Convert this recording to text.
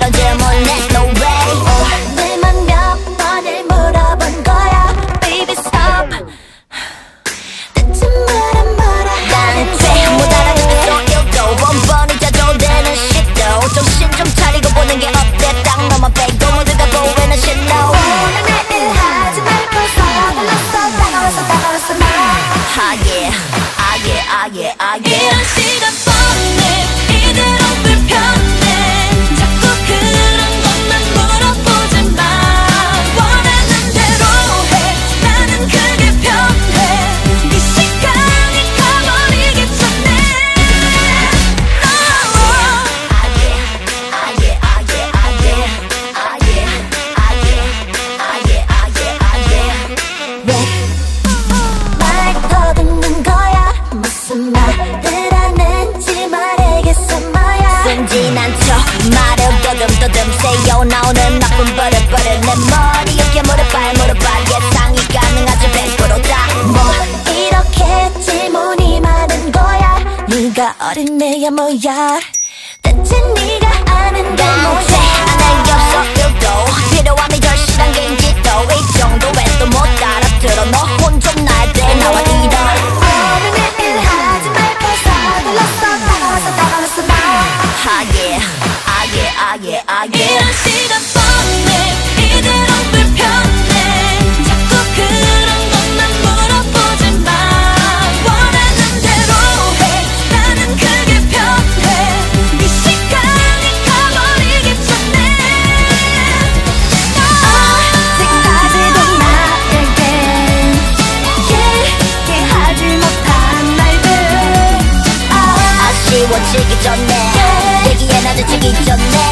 way. 내만 몇 번을 Ah yeah Ah yeah Ah yeah Ah yeah 이런 시간 네가 어린애야 뭐야? 대체 네가 아는 게 Ah yeah Ah yeah Ah yeah Ah yeah 이런 시간 뻔해 지기 전에 대기에 나도 지기 전에